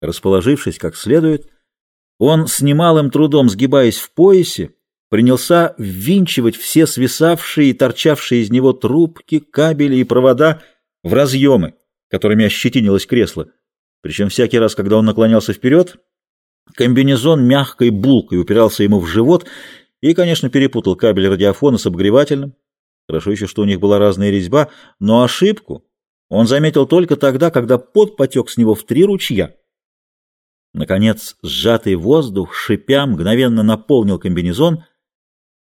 Расположившись как следует, он с немалым трудом, сгибаясь в поясе, принялся ввинчивать все свисавшие и торчавшие из него трубки, кабели и провода в разъемы, которыми ощетинилось кресло. Причем всякий раз, когда он наклонялся вперед, комбинезон мягкой булкой упирался ему в живот и, конечно, перепутал кабель радиофона с обогревательным. Хорошо еще, что у них была разная резьба, но ошибку он заметил только тогда, когда пот потек с него в три ручья. Наконец, сжатый воздух, шипя, мгновенно наполнил комбинезон,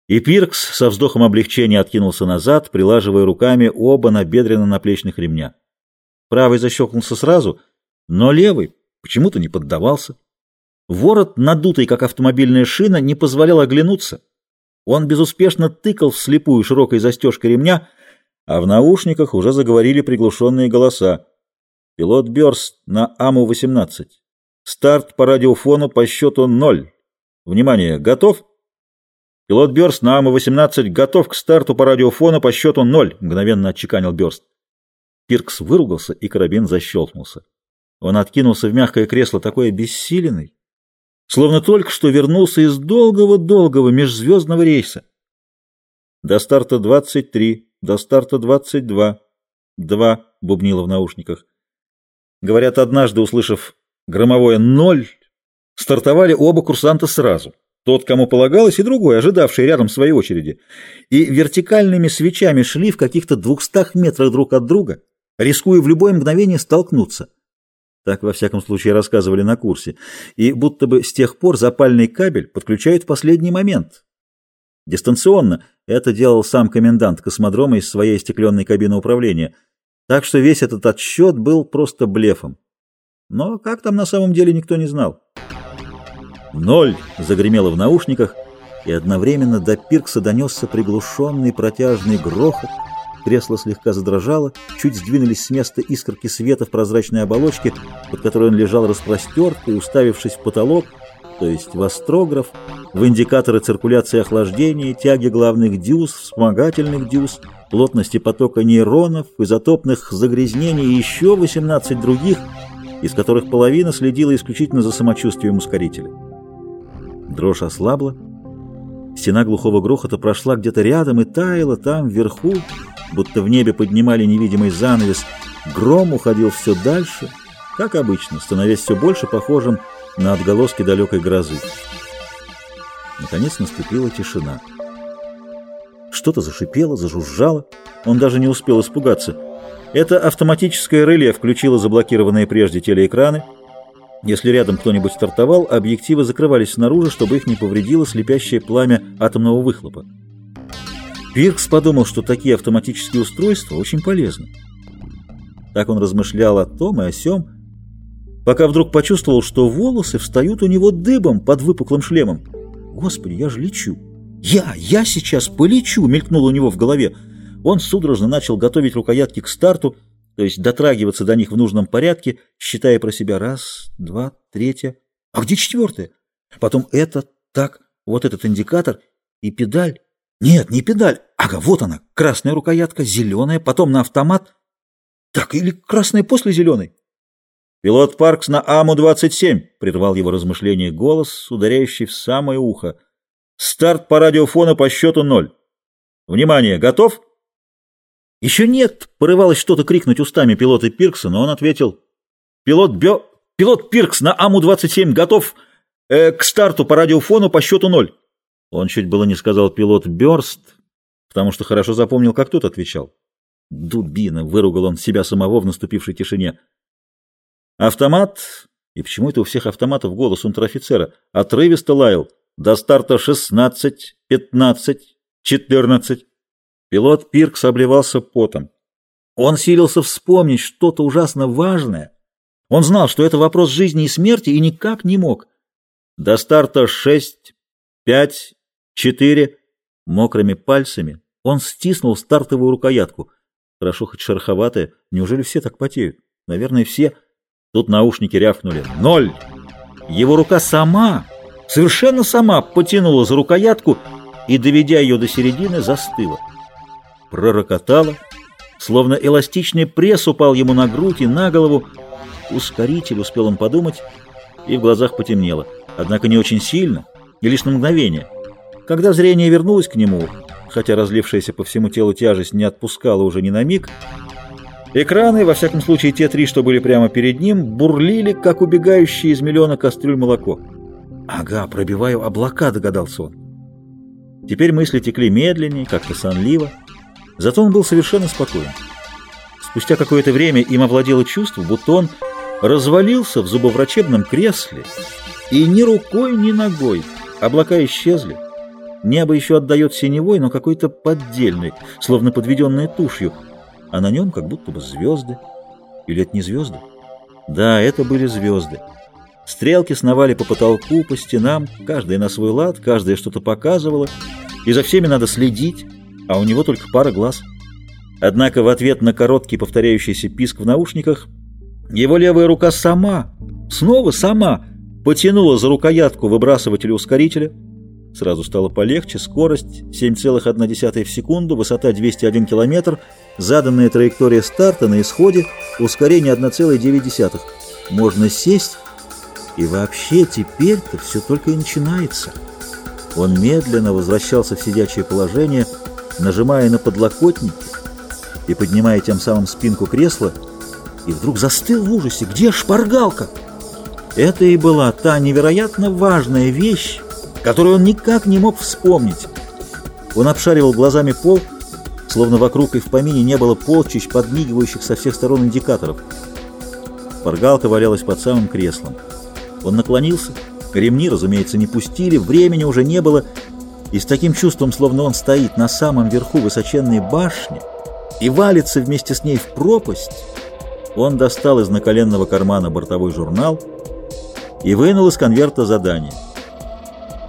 и Пиркс со вздохом облегчения откинулся назад, прилаживая руками оба набедренно-наплечных ремня. Правый защелкнулся сразу, но левый почему-то не поддавался. Ворот, надутый, как автомобильная шина, не позволял оглянуться. Он безуспешно тыкал вслепую широкой застежкой ремня, а в наушниках уже заговорили приглушенные голоса. Пилот Бёрст на АМУ-18. Старт по радиофону по счету ноль. Внимание, готов? Пилот Бёрст на АМУ-18 готов к старту по радиофону по счету ноль, мгновенно отчеканил Бёрст. Пиркс выругался, и карабин защелкнулся. Он откинулся в мягкое кресло, такой обессиленный, словно только что вернулся из долгого-долгого межзвездного рейса. До старта 23, до старта 22, два бубнило в наушниках. Говорят, однажды, услышав громовое «ноль», стартовали оба курсанта сразу. Тот, кому полагалось, и другой, ожидавший рядом своей очереди. И вертикальными свечами шли в каких-то двухстах метрах друг от друга, рискуя в любое мгновение столкнуться. Так, во всяком случае, рассказывали на курсе. И будто бы с тех пор запальный кабель подключают в последний момент. Дистанционно. Это делал сам комендант космодрома из своей стекленной кабины управления. Так что весь этот отсчет был просто блефом. Но как там на самом деле никто не знал. «Ноль!» — загремело в наушниках, и одновременно до Пиркса донесся приглушенный протяжный грохот — Кресло слегка задрожало, чуть сдвинулись с места искорки света в прозрачной оболочке, под которой он лежал распростертый, уставившись в потолок, то есть в астрограф, в индикаторы циркуляции охлаждения, тяги главных дюз, вспомогательных дюз, плотности потока нейронов, изотопных загрязнений и еще 18 других, из которых половина следила исключительно за самочувствием ускорителя. Дрожь ослабла, стена глухого грохота прошла где-то рядом и таяла там, вверху, будто в небе поднимали невидимый занавес, гром уходил все дальше, как обычно, становясь все больше похожим на отголоски далекой грозы. Наконец наступила тишина. Что-то зашипело, зажужжало. Он даже не успел испугаться. Это автоматическое реле включило заблокированные прежде телеэкраны. Если рядом кто-нибудь стартовал, объективы закрывались снаружи, чтобы их не повредило слепящее пламя атомного выхлопа. Пиркс подумал, что такие автоматические устройства очень полезны. Так он размышлял о том и о сём, пока вдруг почувствовал, что волосы встают у него дыбом под выпуклым шлемом. «Господи, я же лечу!» «Я! Я сейчас полечу!» — мелькнуло у него в голове. Он судорожно начал готовить рукоятки к старту, то есть дотрагиваться до них в нужном порядке, считая про себя раз, два, третья. А где четвертая? Потом это, так, вот этот индикатор и педаль. Нет, не педаль. Ага, вот она, красная рукоятка, зеленая, потом на автомат. Так, или красная после зеленой? Пилот Паркс на АМУ-27, прервал его размышление голос, ударяющий в самое ухо. Старт по радиофону по счету ноль. Внимание, готов? Еще нет, порывалось что-то крикнуть устами пилота Пиркса, но он ответил. Пилот Бё... Пилот Пиркс на АМУ-27 готов э, к старту по радиофону по счету ноль. Он чуть было не сказал пилот Бёрст, потому что хорошо запомнил, как тот отвечал. Дубина, выругал он себя самого в наступившей тишине. Автомат, и почему это у всех автоматов голос унтер-офицера, отрывисто лаял. До старта шестнадцать, пятнадцать, четырнадцать. Пилот Пиркс обливался потом. Он силился вспомнить что-то ужасно важное. Он знал, что это вопрос жизни и смерти, и никак не мог. До старта шесть, пять, четыре. Мокрыми пальцами он стиснул стартовую рукоятку. Хорошо хоть шероховатая. Неужели все так потеют? Наверное, все. Тут наушники рявкнули. Ноль! Его рука сама, совершенно сама, потянула за рукоятку и, доведя ее до середины, застыла. Пророкотала, словно эластичный пресс упал ему на грудь и на голову. Ускоритель, успел он подумать, и в глазах потемнело. Однако не очень сильно, и лишь на мгновение. Когда зрение вернулось к нему, хотя разлившаяся по всему телу тяжесть не отпускала уже ни на миг, экраны, во всяком случае те три, что были прямо перед ним, бурлили, как убегающие из миллиона кастрюль молоко. «Ага, пробиваю облака», — догадался он. Теперь мысли текли медленнее, как-то сонливо, зато он был совершенно спокоен. Спустя какое-то время им овладело чувство, будто он развалился в зубоврачебном кресле, и ни рукой, ни ногой облака исчезли. Небо еще отдает синевой, но какой-то поддельный, словно подведенной тушью, а на нем как будто бы звезды. Или это не звезды? Да, это были звезды. Стрелки сновали по потолку, по стенам, каждая на свой лад, каждая что-то показывала, и за всеми надо следить, а у него только пара глаз. Однако в ответ на короткий повторяющийся писк в наушниках его левая рука сама, снова сама, потянула за рукоятку выбрасывателя ускорителя. Сразу стало полегче, скорость 7,1 в секунду, высота 201 километр, заданная траектория старта на исходе, ускорение 1,9. Можно сесть, и вообще теперь-то все только и начинается. Он медленно возвращался в сидячее положение, нажимая на подлокотники, и поднимая тем самым спинку кресла, и вдруг застыл в ужасе. Где шпаргалка? Это и была та невероятно важная вещь, которую он никак не мог вспомнить. Он обшаривал глазами пол, словно вокруг и в помине не было полчищ, подмигивающих со всех сторон индикаторов. Шпаргалка валялась под самым креслом. Он наклонился, ремни, разумеется, не пустили, времени уже не было, и с таким чувством, словно он стоит на самом верху высоченной башни, и валится вместе с ней в пропасть, он достал из наколенного кармана бортовой журнал и вынул из конверта задание.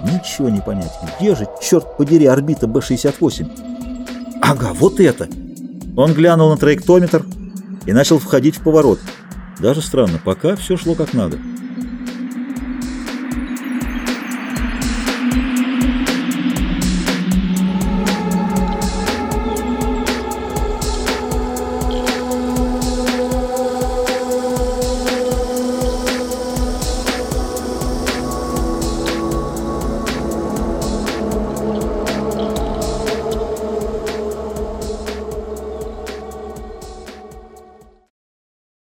Ничего не понять, где же, черт подери, орбита Б-68? Ага, вот это! Он глянул на траектометр и начал входить в поворот. Даже странно, пока все шло как надо.